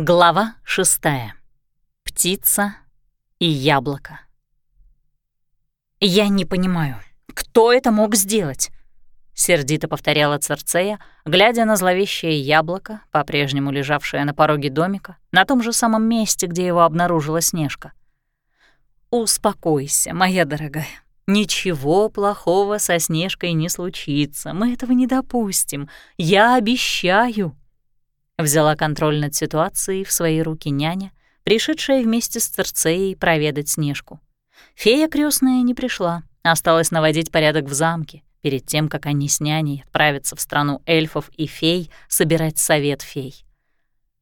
Глава шестая. Птица и яблоко. «Я не понимаю, кто это мог сделать?» — сердито повторяла Церцея, глядя на зловещее яблоко, по-прежнему лежавшее на пороге домика, на том же самом месте, где его обнаружила Снежка. «Успокойся, моя дорогая. Ничего плохого со Снежкой не случится. Мы этого не допустим. Я обещаю». Взяла контроль над ситуацией в свои руки няня, пришедшая вместе с Церцеей проведать Снежку. Фея крестная не пришла, осталось наводить порядок в замке, перед тем, как они с няней отправятся в страну эльфов и фей собирать совет фей.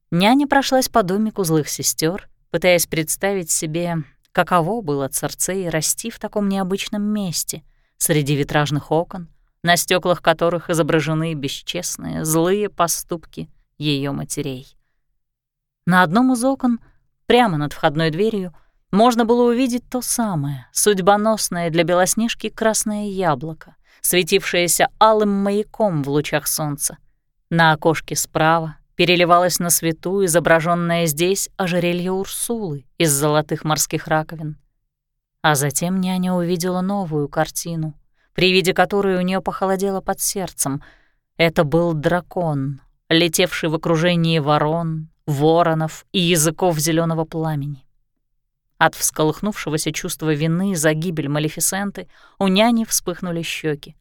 Няня прошлась по домику злых сестер, пытаясь представить себе, каково было Церцеи расти в таком необычном месте, среди витражных окон, на стеклах которых изображены бесчестные, злые поступки ее матерей. На одном из окон, прямо над входной дверью, можно было увидеть то самое, судьбоносное для Белоснежки красное яблоко, светившееся алым маяком в лучах солнца. На окошке справа переливалось на свету изображенное здесь ожерелье Урсулы из золотых морских раковин. А затем няня увидела новую картину, при виде которой у нее похолодело под сердцем. Это был дракон, летевший в окружении ворон, воронов и языков зеленого пламени. От всколыхнувшегося чувства вины за гибель Малефисенты у няни вспыхнули щеки.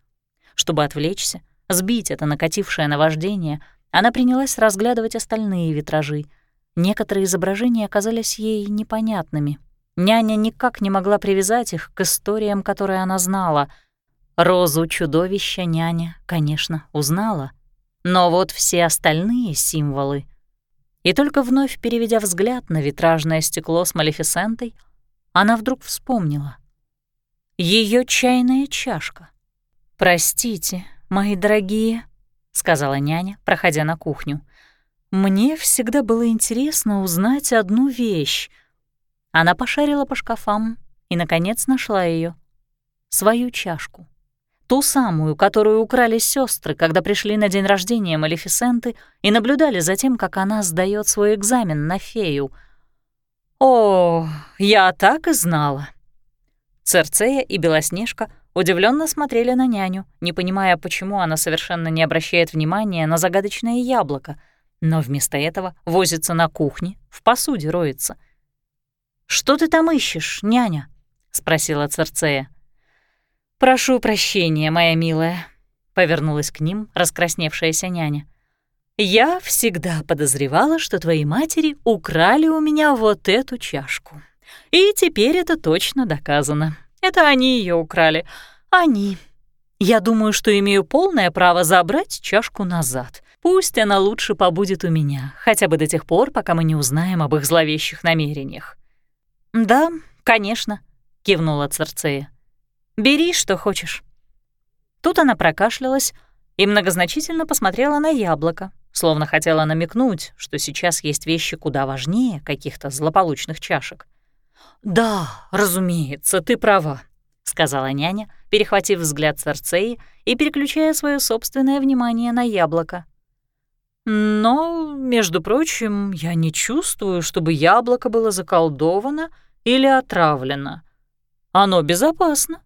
Чтобы отвлечься, сбить это накатившее наваждение, она принялась разглядывать остальные витражи. Некоторые изображения оказались ей непонятными. Няня никак не могла привязать их к историям, которые она знала. Розу чудовища няня, конечно, узнала, но вот все остальные символы... И только вновь переведя взгляд на витражное стекло с Малефисентой, она вдруг вспомнила. Ее чайная чашка. «Простите, мои дорогие», — сказала няня, проходя на кухню. «Мне всегда было интересно узнать одну вещь». Она пошарила по шкафам и, наконец, нашла ее, свою чашку. Ту самую, которую украли сестры, когда пришли на день рождения Малефисенты и наблюдали за тем, как она сдает свой экзамен на фею. «О, я так и знала!» Церцея и Белоснежка удивленно смотрели на няню, не понимая, почему она совершенно не обращает внимания на загадочное яблоко, но вместо этого возится на кухне, в посуде роется. «Что ты там ищешь, няня?» — спросила Церцея. «Прошу прощения, моя милая», — повернулась к ним раскрасневшаяся няня. «Я всегда подозревала, что твои матери украли у меня вот эту чашку. И теперь это точно доказано. Это они ее украли. Они. Я думаю, что имею полное право забрать чашку назад. Пусть она лучше побудет у меня, хотя бы до тех пор, пока мы не узнаем об их зловещих намерениях». «Да, конечно», — кивнула Церцея. Бери, что хочешь». Тут она прокашлялась и многозначительно посмотрела на яблоко, словно хотела намекнуть, что сейчас есть вещи куда важнее каких-то злополучных чашек. «Да, разумеется, ты права», — сказала няня, перехватив взгляд Церцеи и переключая свое собственное внимание на яблоко. «Но, между прочим, я не чувствую, чтобы яблоко было заколдовано или отравлено. Оно безопасно.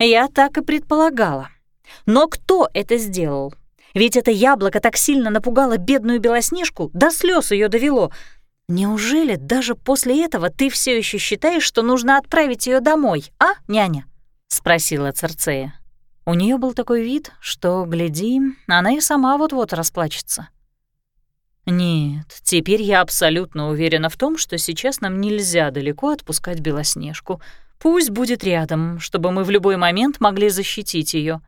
Я так и предполагала. Но кто это сделал? Ведь это яблоко так сильно напугало бедную Белоснежку, до слез ее довело. Неужели даже после этого ты все еще считаешь, что нужно отправить ее домой, а, няня? спросила Церцея. У нее был такой вид, что, гляди, она и сама вот-вот расплачется. Нет, теперь я абсолютно уверена в том, что сейчас нам нельзя далеко отпускать Белоснежку. Пусть будет рядом, чтобы мы в любой момент могли защитить ее.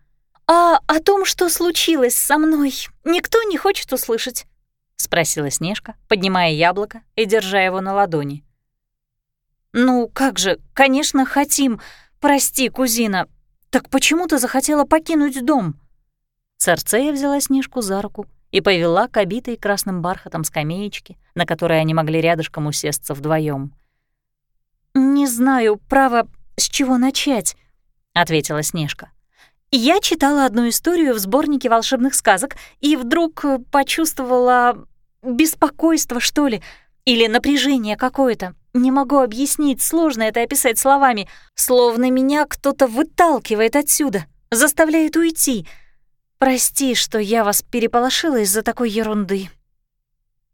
«А о том, что случилось со мной, никто не хочет услышать?» — спросила Снежка, поднимая яблоко и держа его на ладони. «Ну, как же, конечно, хотим. Прости, кузина. Так почему ты захотела покинуть дом?» Церцея взяла Снежку за руку и повела к обитой красным бархатом скамеечке, на которой они могли рядышком усесться вдвоем. «Не знаю, право, с чего начать», — ответила Снежка. «Я читала одну историю в сборнике волшебных сказок и вдруг почувствовала... беспокойство, что ли, или напряжение какое-то. Не могу объяснить, сложно это описать словами. Словно меня кто-то выталкивает отсюда, заставляет уйти. Прости, что я вас переполошила из-за такой ерунды.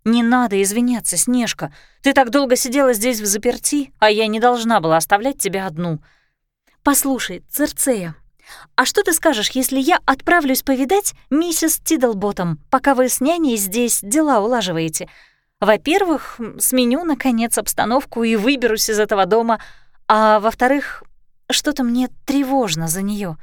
Не надо извиняться, Снежка. Ты так долго сидела здесь в заперти, а я не должна была оставлять тебя одну. Послушай, Церцея, а что ты скажешь, если я отправлюсь повидать миссис Тиддлботом, пока вы с няней здесь дела улаживаете? Во-первых, сменю, наконец, обстановку и выберусь из этого дома, а во-вторых, что-то мне тревожно за нее.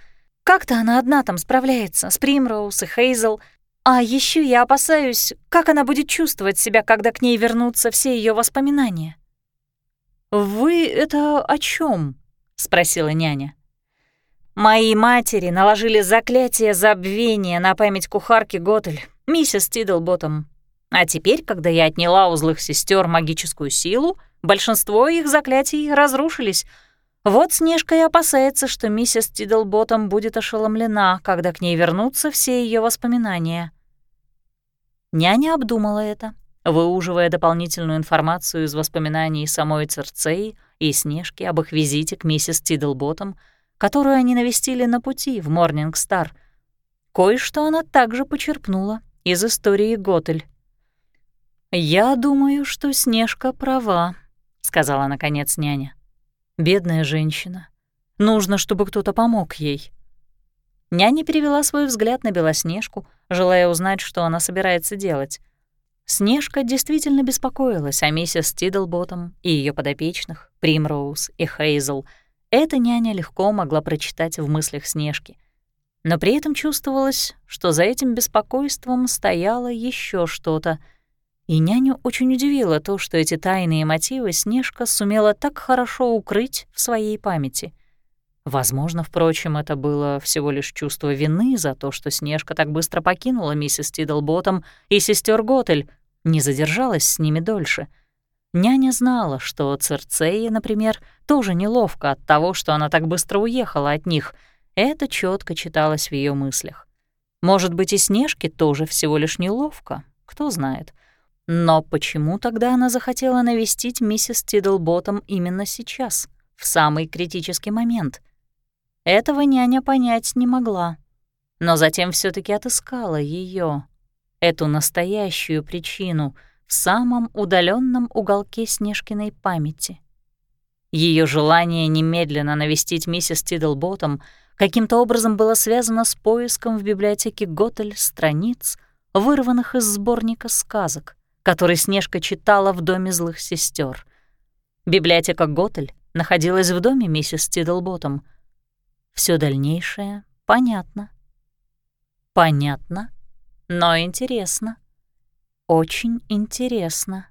Как-то она одна там справляется, с Примроуз и Хейзел. А еще я опасаюсь, как она будет чувствовать себя, когда к ней вернутся все ее воспоминания. «Вы это о чем? спросила няня. Мои матери наложили заклятие забвения на память кухарки Готель, миссис Тиддлботом. А теперь, когда я отняла у злых сестер магическую силу, большинство их заклятий разрушились. Вот Снежка и опасается, что миссис Тиддлботом будет ошеломлена, когда к ней вернутся все ее воспоминания. Няня обдумала это, выуживая дополнительную информацию из воспоминаний самой Церцеи и Снежки об их визите к миссис Тиддлботом — которую они навестили на пути в Морнингстар. Кое-что она также почерпнула из истории Готель. «Я думаю, что Снежка права», — сказала наконец няня. «Бедная женщина. Нужно, чтобы кто-то помог ей». Няня перевела свой взгляд на Белоснежку, желая узнать, что она собирается делать. Снежка действительно беспокоилась о миссис Тиддлботом и ее подопечных, Примроуз и Хейзел — это няня легко могла прочитать в мыслях Снежки. Но при этом чувствовалось, что за этим беспокойством стояло еще что-то. И няню очень удивило то, что эти тайные мотивы Снежка сумела так хорошо укрыть в своей памяти. Возможно, впрочем, это было всего лишь чувство вины за то, что Снежка так быстро покинула миссис Тиддлботом и сестер Готель, не задержалась с ними дольше — Няня знала, что Церцея, например, тоже неловко от того, что она так быстро уехала от них. Это четко читалось в ее мыслях. Может быть, и Снежке тоже всего лишь неловко, кто знает. Но почему тогда она захотела навестить миссис Тиддлботом именно сейчас, в самый критический момент? Этого няня понять не могла. Но затем все таки отыскала ее, эту настоящую причину — в самом удаленном уголке Снежкиной памяти. Ее желание немедленно навестить миссис Тиддлботом каким-то образом было связано с поиском в библиотеке Готель страниц, вырванных из сборника сказок, который Снежка читала в доме злых сестер. Библиотека Готель находилась в доме миссис Тиддлботом. Все дальнейшее понятно. Понятно, но интересно. Очень интересно.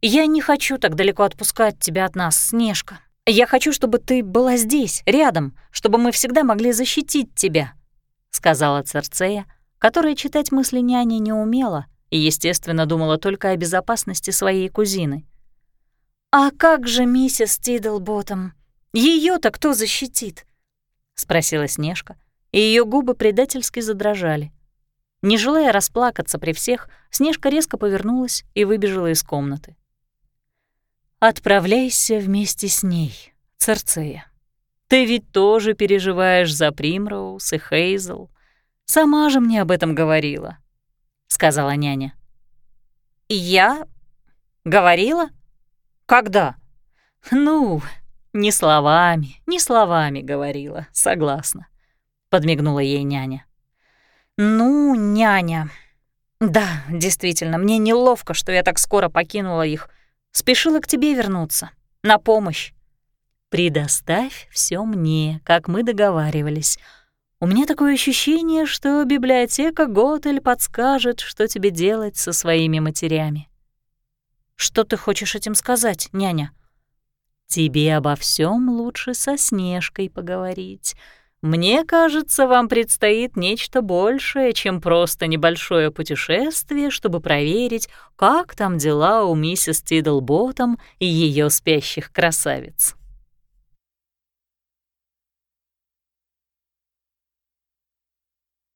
Я не хочу так далеко отпускать тебя от нас, Снежка. Я хочу, чтобы ты была здесь, рядом, чтобы мы всегда могли защитить тебя, сказала Церцея, которая читать мысли няни не умела и, естественно, думала только о безопасности своей кузины. «А как же миссис Тиддлботом? ее то кто защитит?» — спросила Снежка, и ее губы предательски задрожали. Не желая расплакаться при всех, Снежка резко повернулась и выбежала из комнаты. «Отправляйся вместе с ней, Церцея. Ты ведь тоже переживаешь за Примроуз и Хейзел. Сама же мне об этом говорила», — сказала няня. «Я? Говорила? Когда?» «Ну, не словами, не словами говорила, согласна», — подмигнула ей няня. «Ну, няня. Да, действительно, мне неловко, что я так скоро покинула их. Спешила к тебе вернуться. На помощь. Предоставь все мне, как мы договаривались. У меня такое ощущение, что библиотека Готель подскажет, что тебе делать со своими матерями. Что ты хочешь этим сказать, няня? Тебе обо всем лучше со Снежкой поговорить. Мне кажется, вам предстоит нечто большее, чем просто небольшое путешествие, чтобы проверить, как там дела у миссис Тиддлботом и ее спящих красавиц.